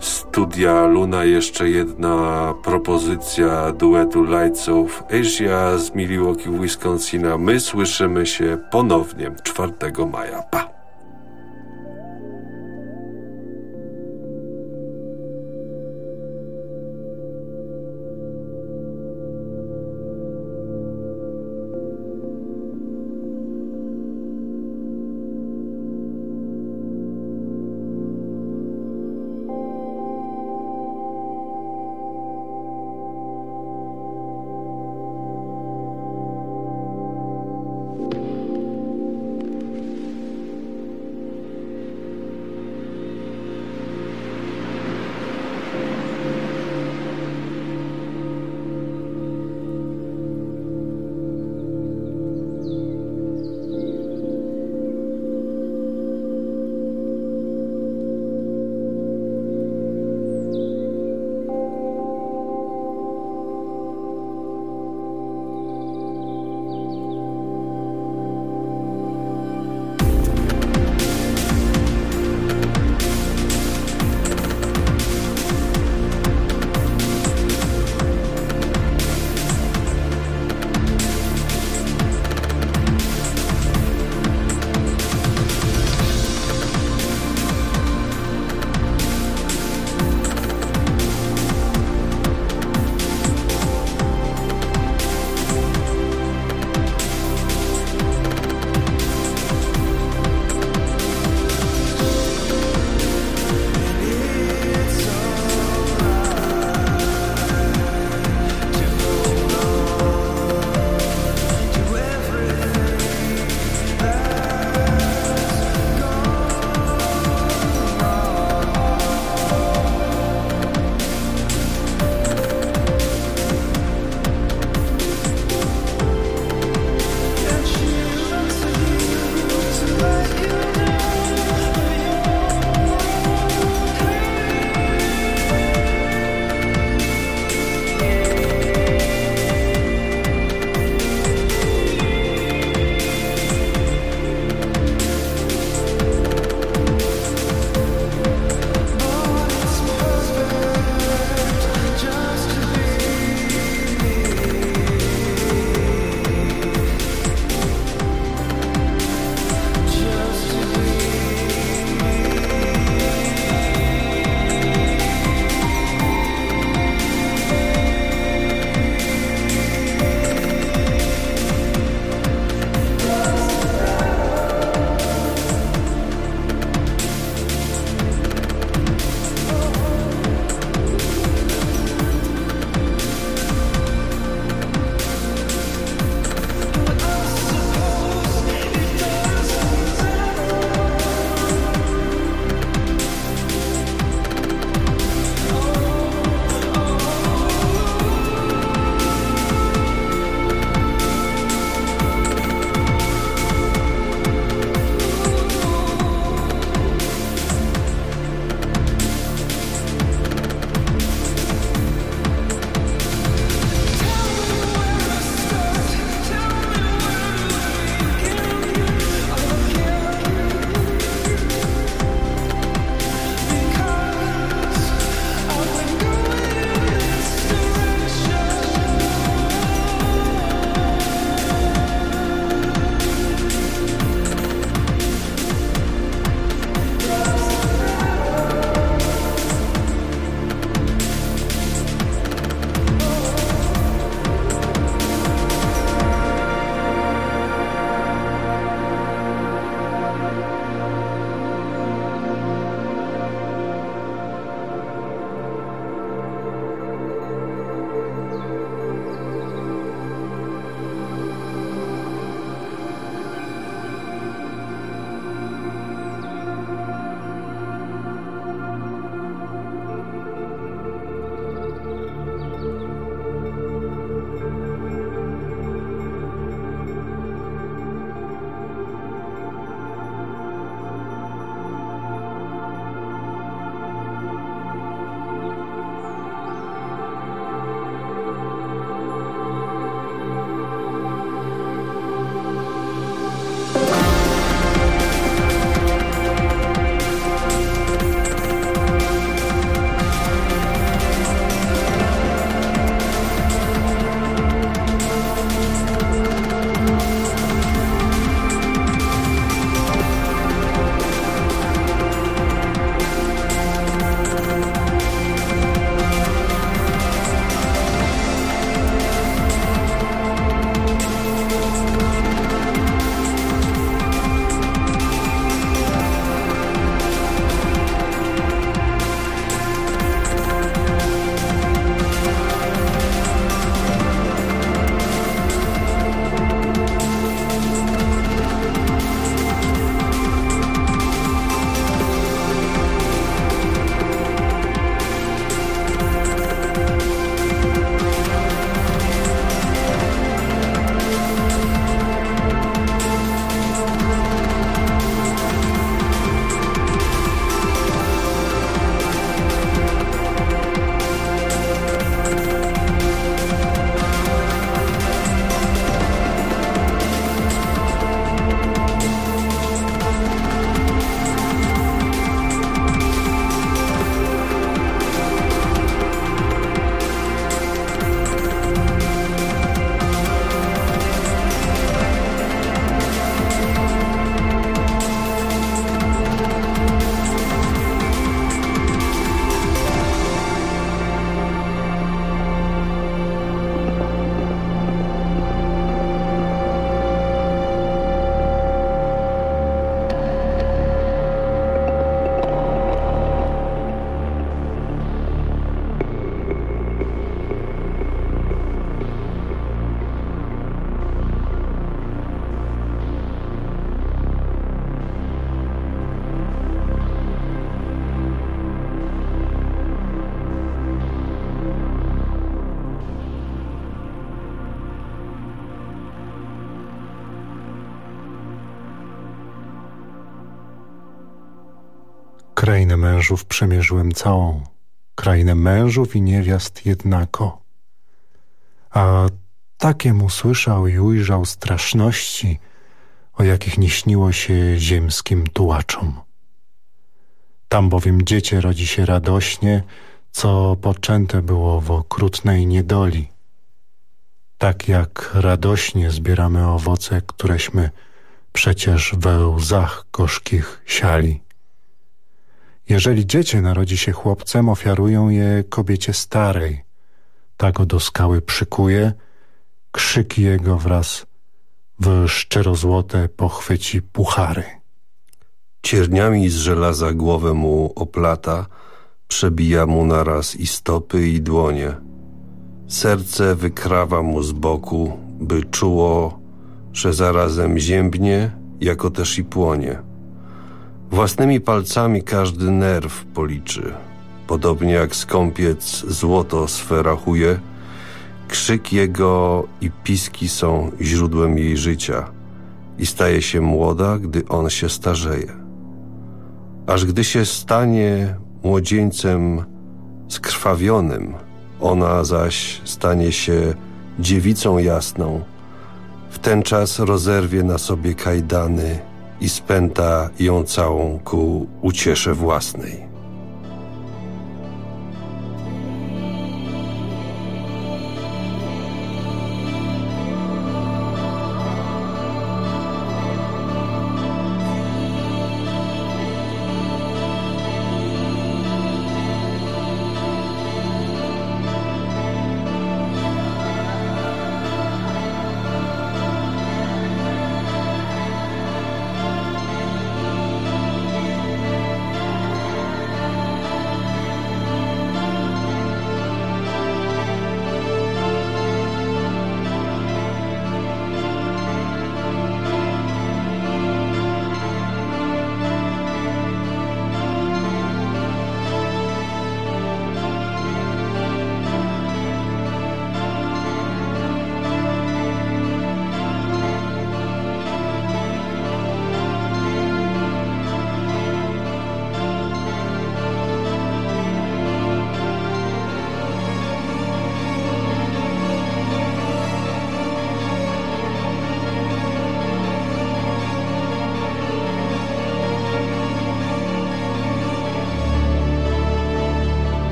studia Luna jeszcze jedna propozycja duetu Lights of Asia z Milwaukee, Wisconsina. My słyszymy się ponownie 4 maja. Pa! Krainę mężów przemierzyłem całą, krainę mężów i niewiast jednako. A takiem usłyszał i ujrzał straszności, o jakich nie śniło się ziemskim tułaczom. Tam bowiem dziecię rodzi się radośnie, co poczęte było w okrutnej niedoli. Tak jak radośnie zbieramy owoce, któreśmy przecież we łzach gorzkich siali. Jeżeli dziecię narodzi się chłopcem, ofiarują je kobiecie starej. Ta go do skały przykuje, krzyki jego wraz w szczerozłote pochwyci puchary. Cierniami z żelaza głowę mu oplata, przebija mu naraz i stopy i dłonie. Serce wykrawa mu z boku, by czuło, że zarazem ziębnie, jako też i płonie. Własnymi palcami każdy nerw policzy. Podobnie jak skąpiec złoto swe rachuje, krzyk jego i piski są źródłem jej życia i staje się młoda, gdy on się starzeje. Aż gdy się stanie młodzieńcem skrwawionym, ona zaś stanie się dziewicą jasną, w ten czas rozerwie na sobie kajdany i spęta ją całą ku uciesze własnej.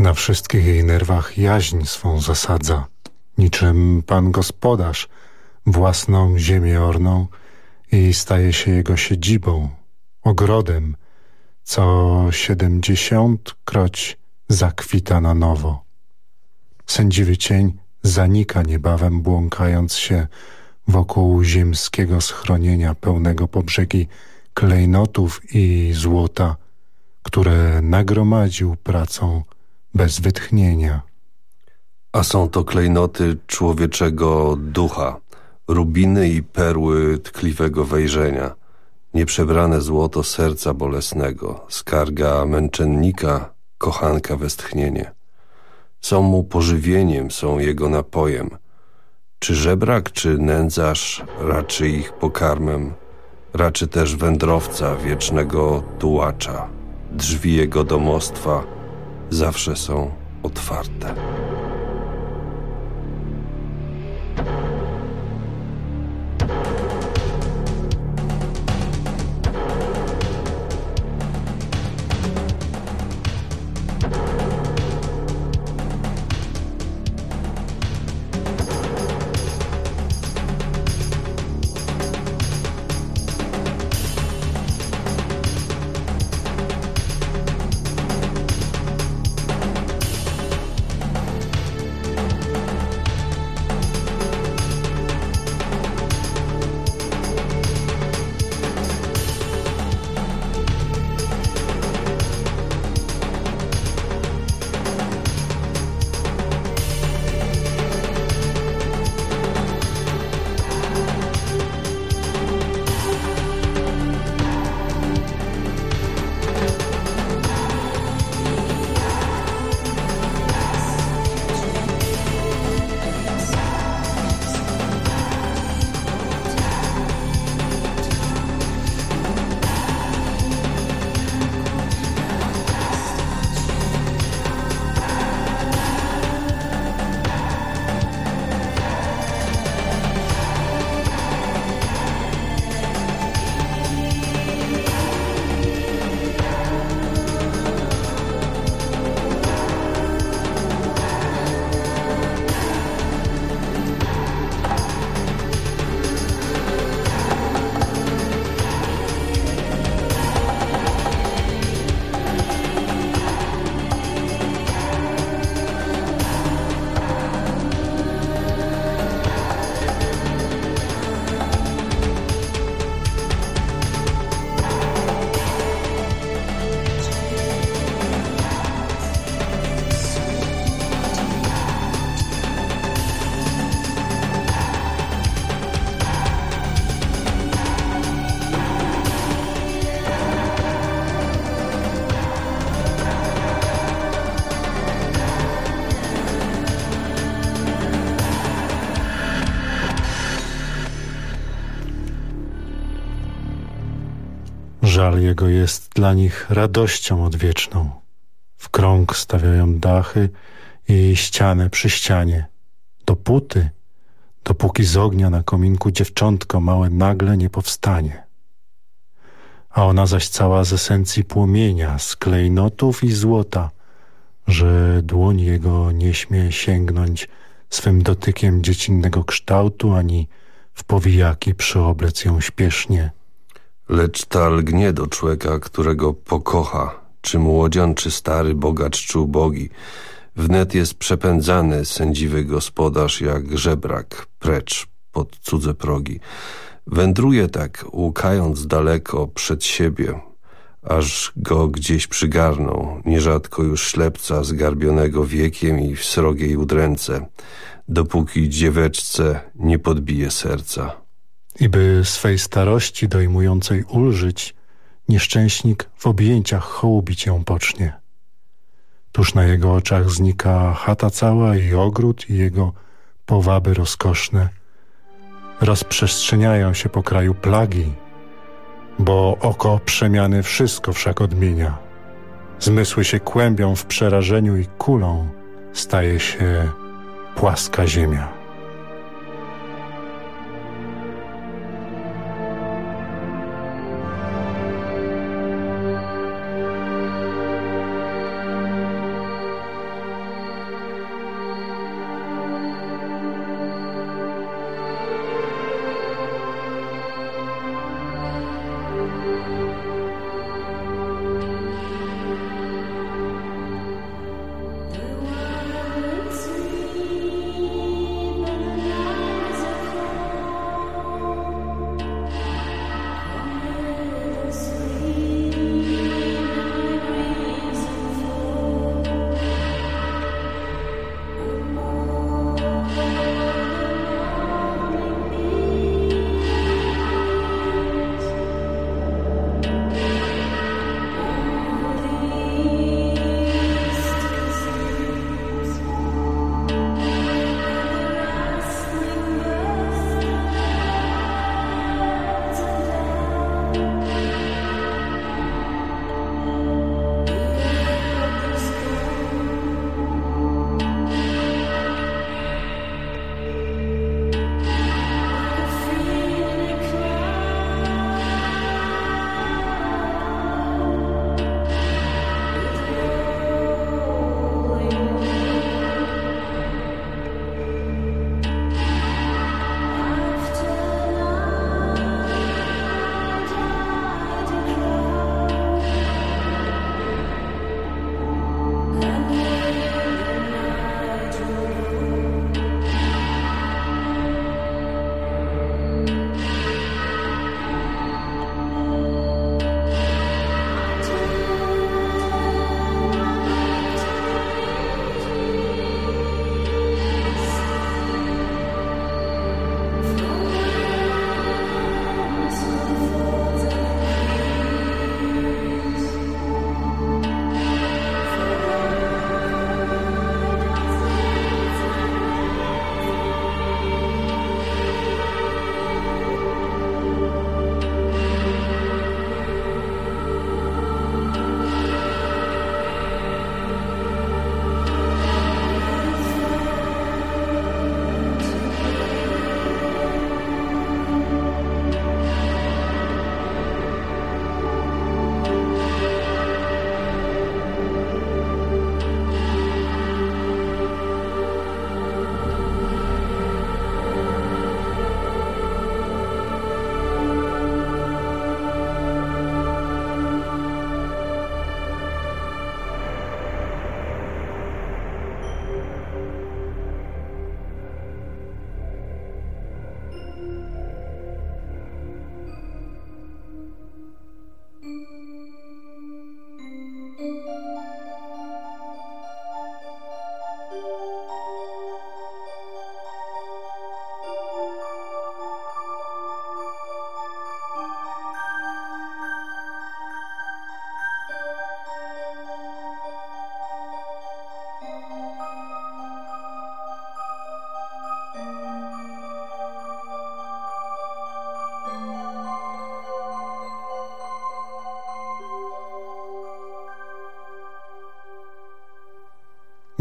Na wszystkich jej nerwach jaźń swą zasadza, niczym pan gospodarz, własną ziemię orną i staje się jego siedzibą, ogrodem, co siedemdziesiątkroć zakwita na nowo. Sędziwy cień zanika niebawem, błąkając się wokół ziemskiego schronienia pełnego po brzegi klejnotów i złota, które nagromadził pracą bez wytchnienia. A są to klejnoty człowieczego ducha, rubiny i perły tkliwego wejrzenia, nieprzebrane złoto serca bolesnego, skarga męczennika, kochanka westchnienie. Są mu pożywieniem, są jego napojem. Czy żebrak, czy nędzarz raczy ich pokarmem, raczy też wędrowca wiecznego tułacza. Drzwi jego domostwa zawsze są otwarte. Żal jego jest dla nich radością odwieczną. W krąg stawiają dachy i ścianę przy ścianie. Dopóty, dopóki z ognia na kominku dziewczątko małe nagle nie powstanie. A ona zaś cała z esencji płomienia, z klejnotów i złota, że dłoń jego nie śmie sięgnąć swym dotykiem dziecinnego kształtu, ani w powijaki przyoblec ją śpiesznie – Lecz ta lgnie do człowieka, którego pokocha, czy młodzian, czy stary bogacz, czy ubogi. Wnet jest przepędzany sędziwy gospodarz jak żebrak, precz pod cudze progi. Wędruje tak, łukając daleko przed siebie, aż go gdzieś przygarną, nierzadko już ślepca zgarbionego wiekiem i w srogiej udręce, dopóki dzieweczce nie podbije serca i by swej starości dojmującej ulżyć, nieszczęśnik w objęciach hołubić ją pocznie. Tuż na jego oczach znika chata cała i ogród i jego powaby rozkoszne. Rozprzestrzeniają się po kraju plagi, bo oko przemiany wszystko wszak odmienia. Zmysły się kłębią w przerażeniu i kulą staje się płaska ziemia.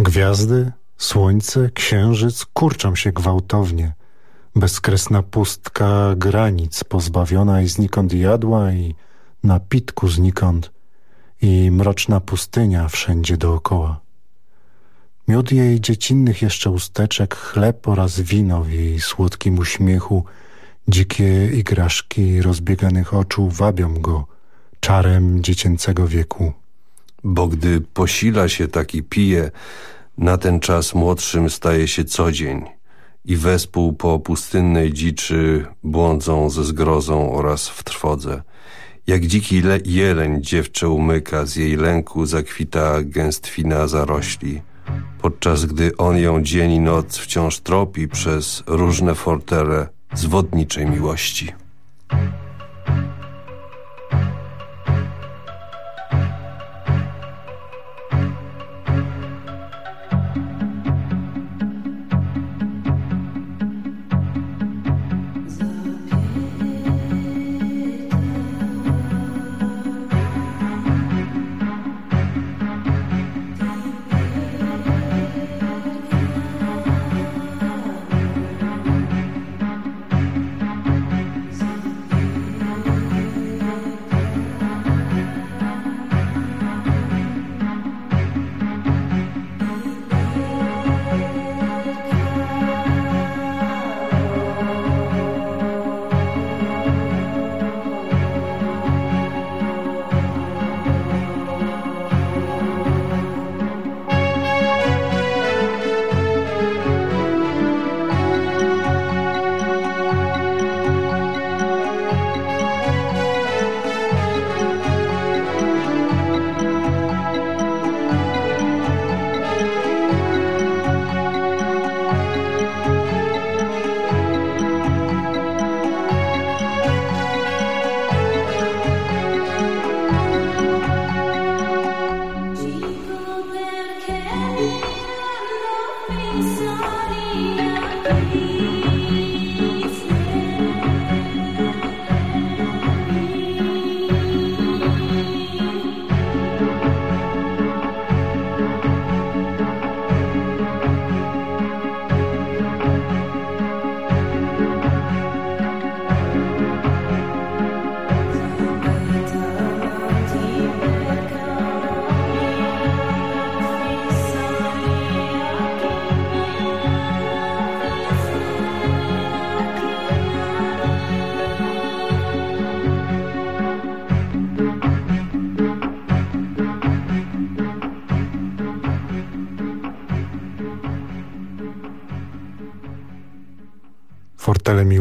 Gwiazdy, słońce, księżyc kurczą się gwałtownie. Bezkresna pustka granic pozbawiona i znikąd jadła i napitku znikąd i mroczna pustynia wszędzie dookoła. Miód jej dziecinnych jeszcze usteczek, chleb oraz wino w jej słodkim uśmiechu, dzikie igraszki rozbieganych oczu wabią go czarem dziecięcego wieku. Bo gdy posila się taki pije, na ten czas młodszym staje się co dzień i wespół po pustynnej dziczy błądzą ze zgrozą oraz w trwodze. Jak dziki jeleń dziewczę umyka, z jej lęku zakwita gęstwina zarośli, podczas gdy on ją dzień i noc wciąż tropi przez różne fortele zwodniczej miłości.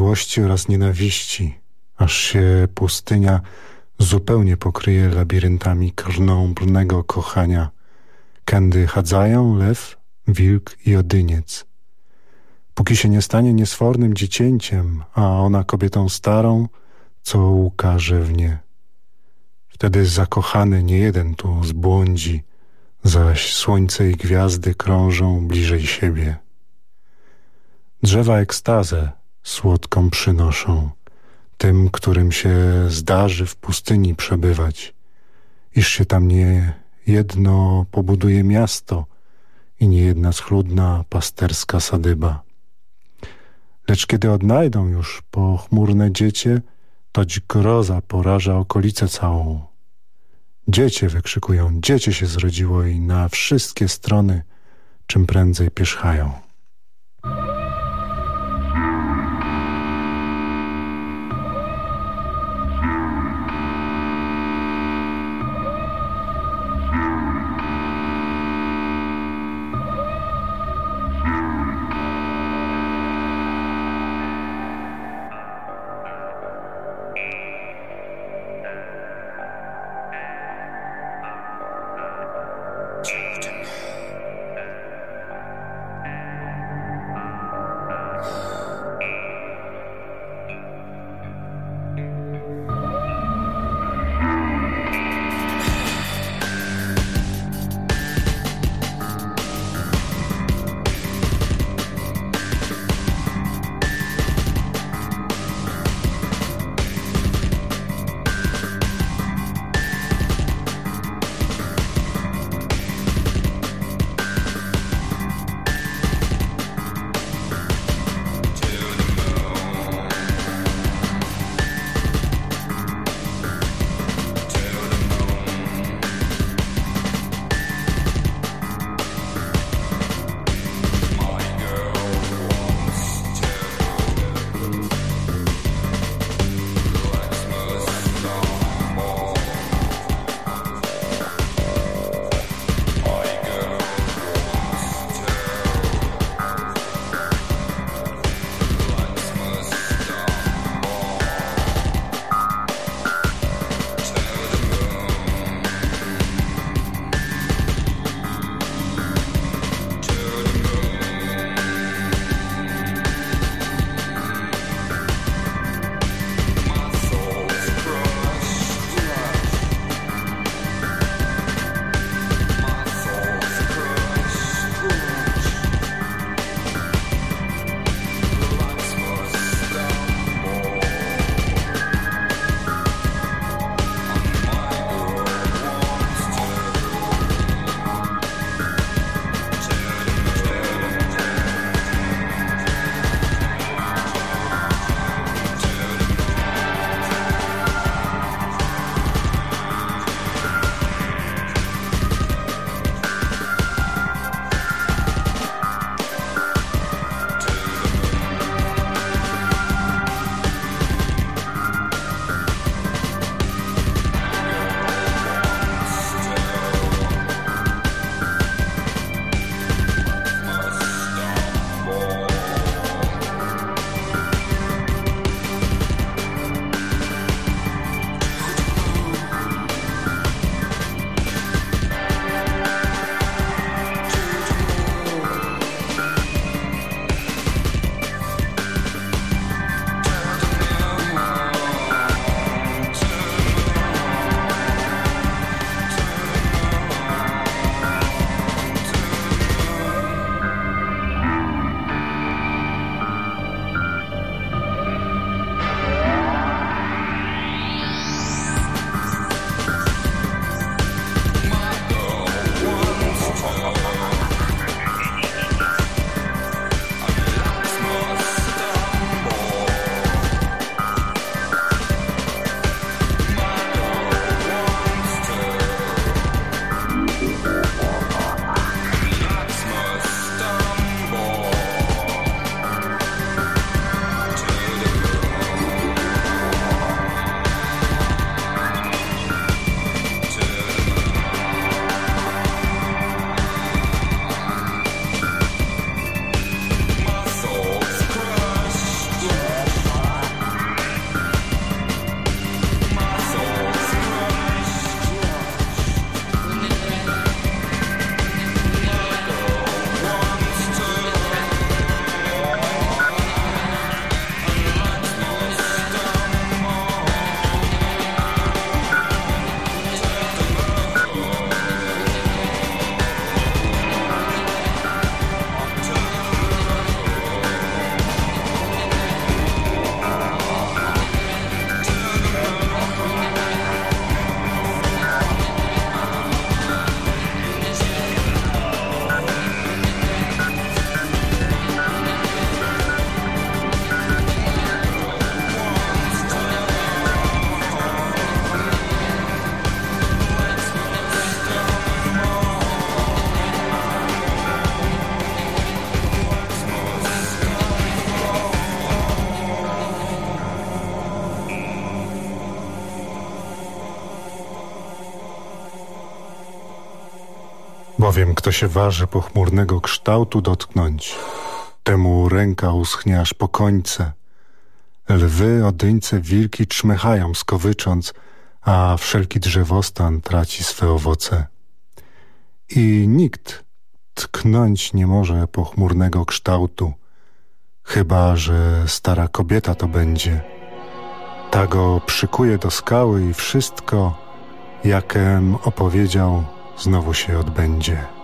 Miłości oraz nienawiści, aż się pustynia zupełnie pokryje labiryntami krnąbrnego kochania, kędy chadzają lew, wilk i odyniec. Póki się nie stanie niesfornym dziecięciem, a ona kobietą starą, co ukaże w nie. Wtedy zakochany nie jeden tu zbłądzi, zaś słońce i gwiazdy krążą bliżej siebie. Drzewa ekstazę słodką przynoszą tym, którym się zdarzy w pustyni przebywać, iż się tam nie jedno pobuduje miasto i nie jedna schludna pasterska sadyba. Lecz kiedy odnajdą już pochmurne dziecię, toć groza poraża okolicę całą. Dziecię wykrzykują, dziecię się zrodziło i na wszystkie strony czym prędzej pierzchają. Bowiem kto się waży pochmurnego kształtu dotknąć, temu ręka uschnie aż po końce. Lwy, odyńce, wilki czmychają skowycząc, a wszelki drzewostan traci swe owoce. I nikt tknąć nie może pochmurnego kształtu, chyba że stara kobieta to będzie. Ta go przykuje do skały i wszystko, jakem opowiedział, znowu się odbędzie.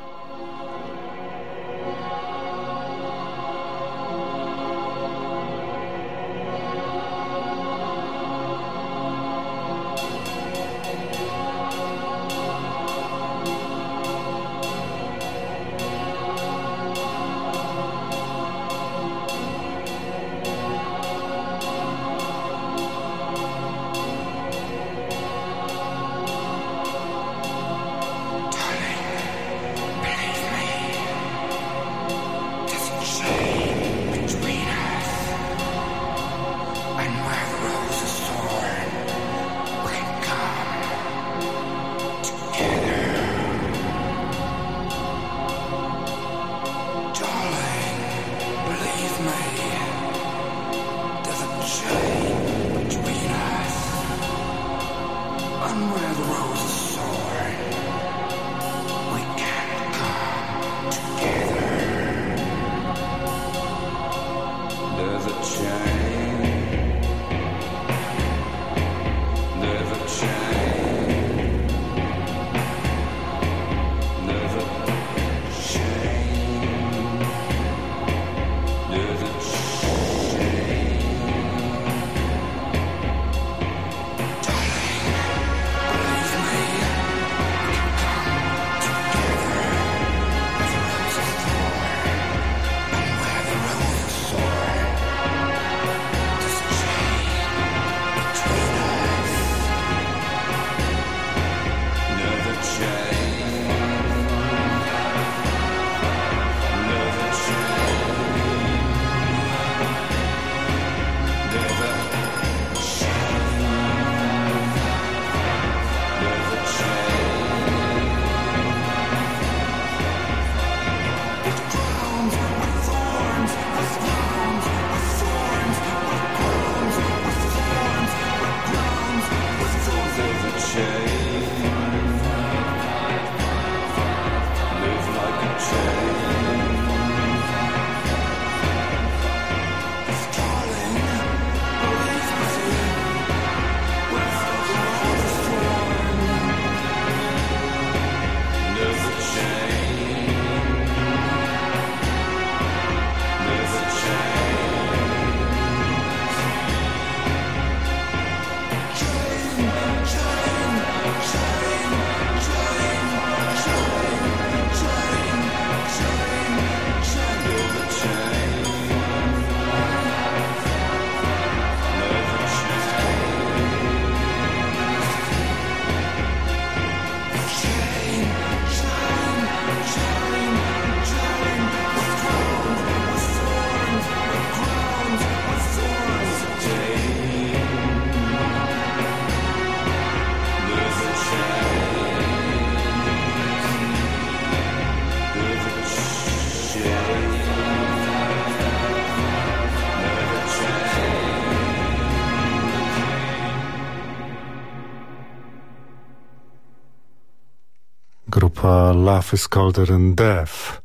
Love is Colder than Death.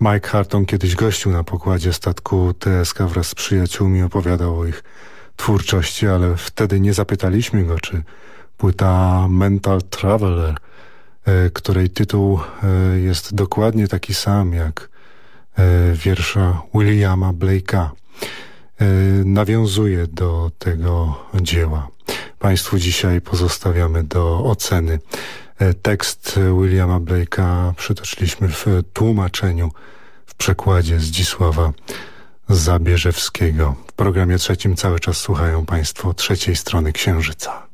Mike Harton kiedyś gościł na pokładzie statku TSK wraz z przyjaciółmi, opowiadał o ich twórczości, ale wtedy nie zapytaliśmy go, czy płyta Mental Traveler, e, której tytuł e, jest dokładnie taki sam jak e, wiersza Williama Blake'a, nawiązuje do tego dzieła. Państwu dzisiaj pozostawiamy do oceny tekst Williama Blake'a przytoczyliśmy w tłumaczeniu, w przekładzie Zdzisława Zabierzewskiego. W programie trzecim cały czas słuchają Państwo trzeciej strony Księżyca.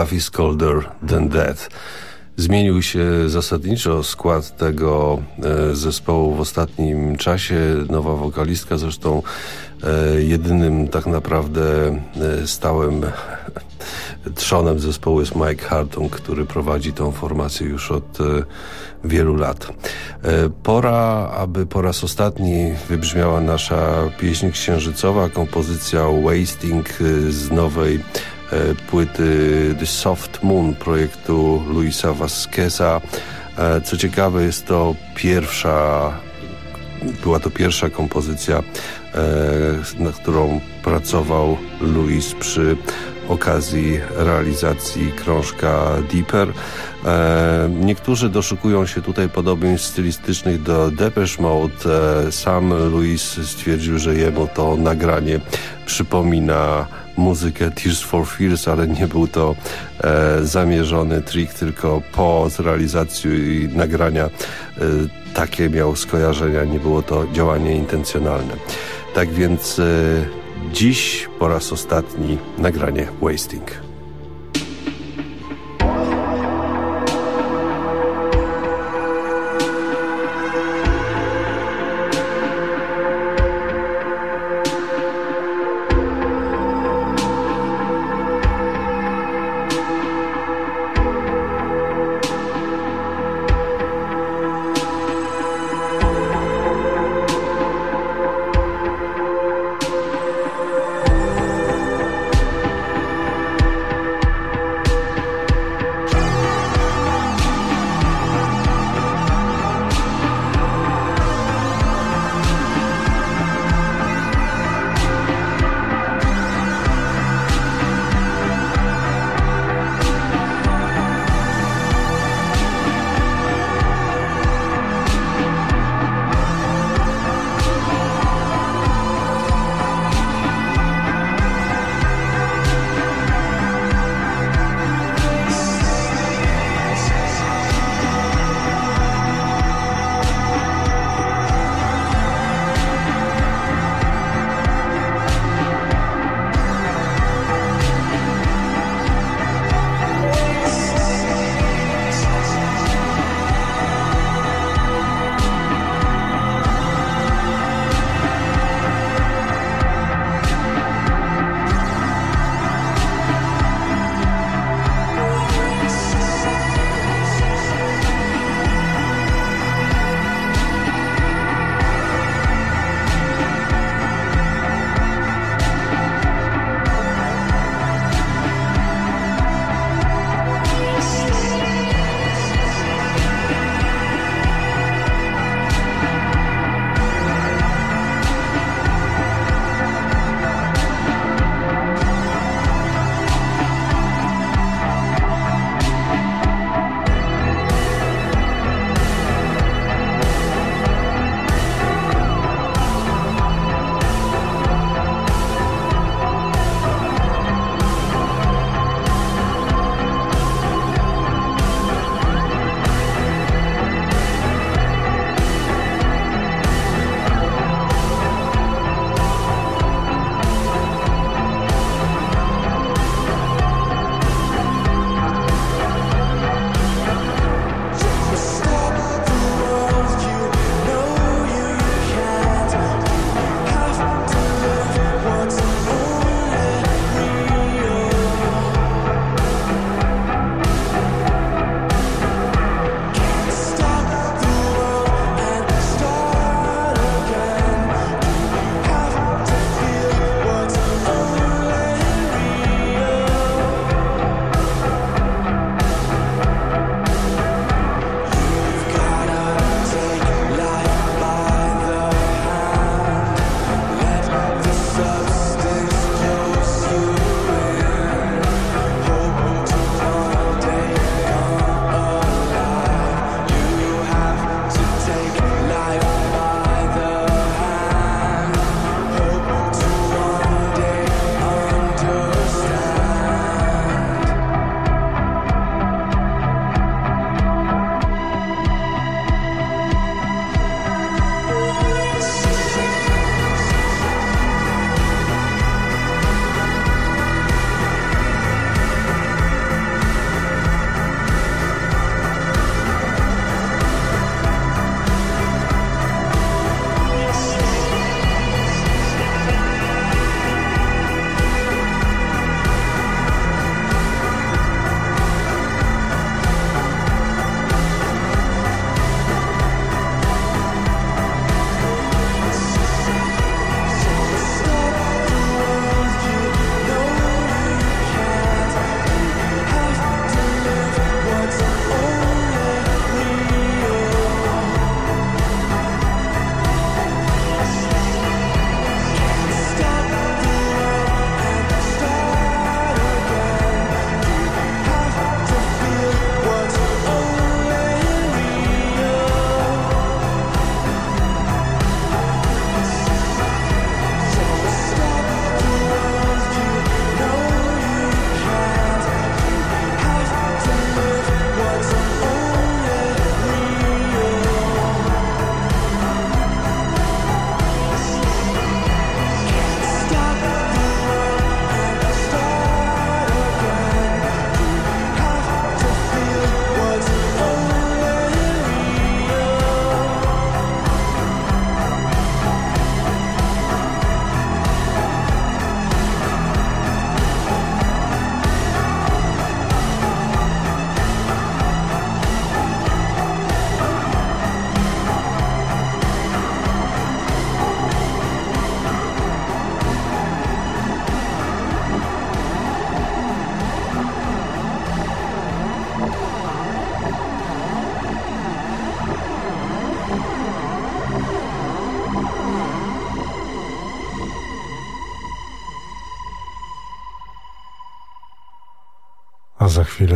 Love is Colder Than Death. Zmienił się zasadniczo skład tego e, zespołu w ostatnim czasie. Nowa wokalistka zresztą e, jedynym tak naprawdę e, stałym trzonem zespołu jest Mike Hartung, który prowadzi tą formację już od wielu lat. Pora, aby po raz ostatni wybrzmiała nasza pieśń księżycowa, kompozycja Wasting z nowej E, płyty The Soft Moon projektu Luisa Vasqueza. E, co ciekawe jest to pierwsza była to pierwsza kompozycja, e, na którą pracował Luis przy okazji realizacji krążka Deeper. Niektórzy doszukują się tutaj podobieństw stylistycznych do Depeche Mode. Sam Luis stwierdził, że jemu to nagranie przypomina muzykę Tears for Fears, ale nie był to e, zamierzony trik, tylko po zrealizacji nagrania e, takie miał skojarzenia, nie było to działanie intencjonalne. Tak więc e, dziś po raz ostatni nagranie Wasting.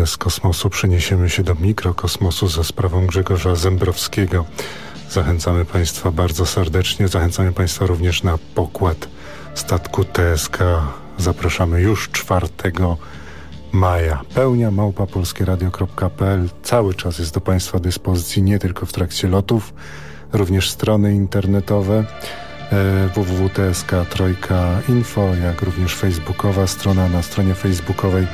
Z kosmosu przeniesiemy się do mikrokosmosu za sprawą Grzegorza Zembrowskiego. Zachęcamy Państwa bardzo serdecznie. Zachęcamy Państwa również na pokład statku TSK. Zapraszamy już 4 maja. Pełnia małpa polskieradio.pl cały czas jest do Państwa dyspozycji, nie tylko w trakcie lotów, również strony internetowe e, www.tsk trojka info, jak również facebookowa strona. Na stronie facebookowej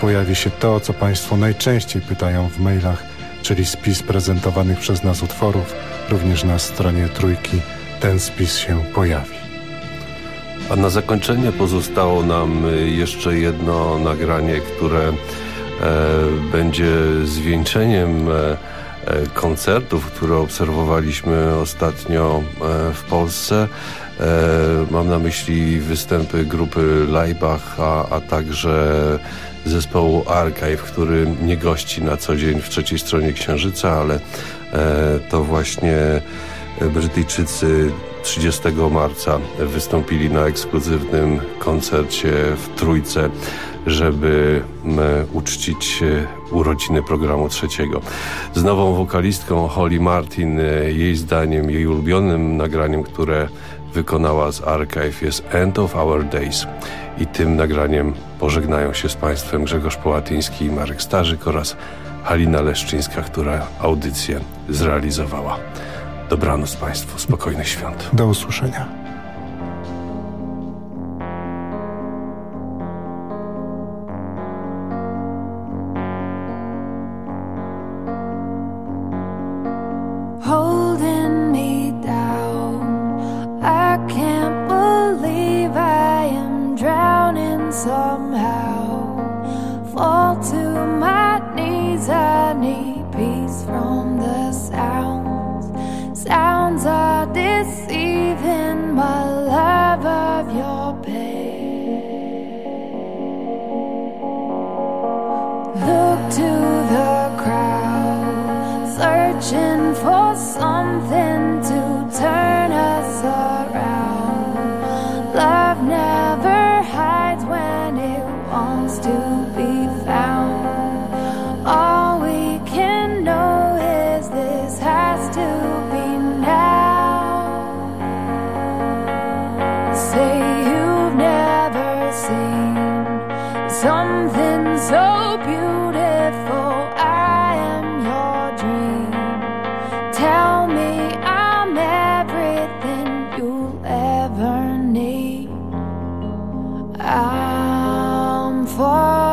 pojawi się to, co Państwo najczęściej pytają w mailach, czyli spis prezentowanych przez nas utworów. Również na stronie trójki ten spis się pojawi. A na zakończenie pozostało nam y, jeszcze jedno nagranie, które e, będzie zwieńczeniem e, e, koncertów, które obserwowaliśmy ostatnio e, w Polsce. E, mam na myśli występy grupy Leibach, a, a także zespołu Archive, który nie gości na co dzień w trzeciej stronie Księżyca, ale e, to właśnie Brytyjczycy 30 marca wystąpili na ekskluzywnym koncercie w Trójce, żeby uczcić urodziny programu trzeciego. Z nową wokalistką Holly Martin, jej zdaniem, jej ulubionym nagraniem, które wykonała z Archive jest End of Our Days. I tym nagraniem pożegnają się z Państwem Grzegorz Połatyński i Marek Starzyk oraz Halina Leszczyńska, która audycję zrealizowała. Dobranoc Państwu, spokojnych świąt. Do usłyszenia. fall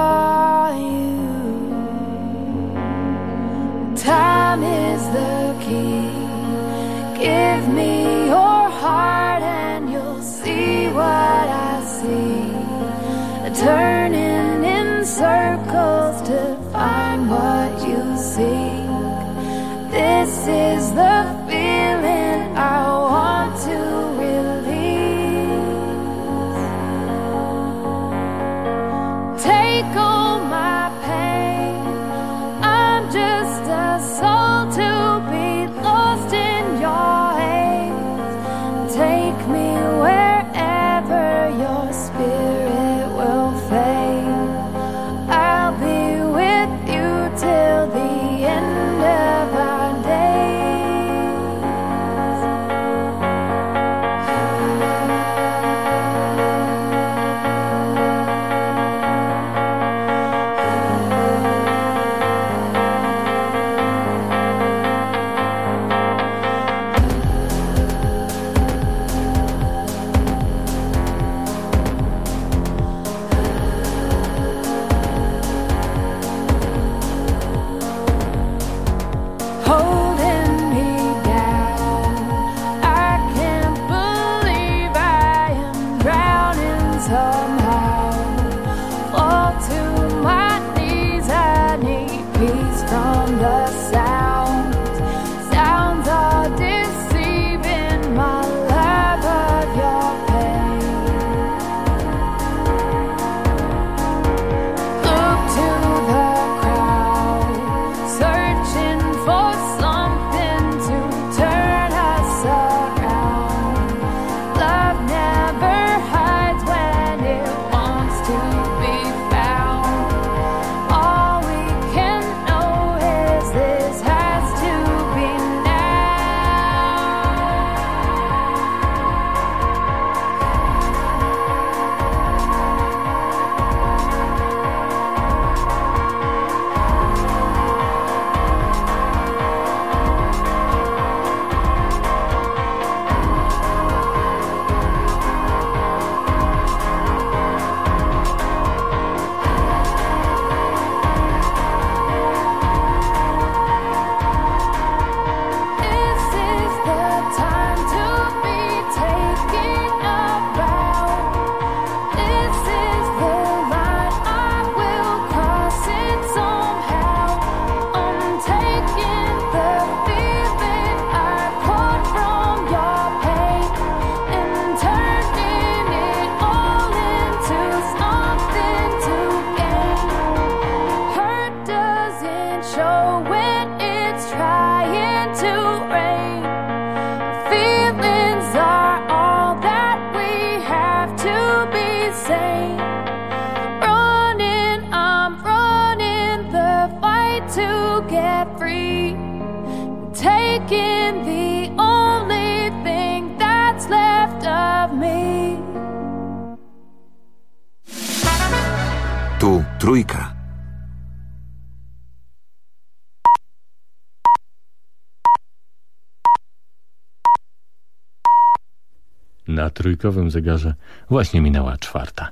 trójkowym zegarze właśnie minęła czwarta.